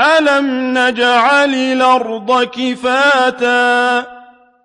أَلَمْ نَجْعَلِ الْأَرْضَ كِفَاتًا